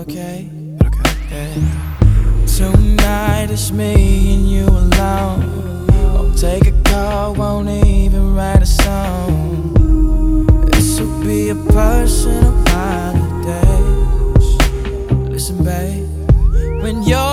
okay? Okay. Yeah. Tonight it's me and you alone. I'll take a call, won't even write a song. This will be a personal holiday. Listen, babe, when you're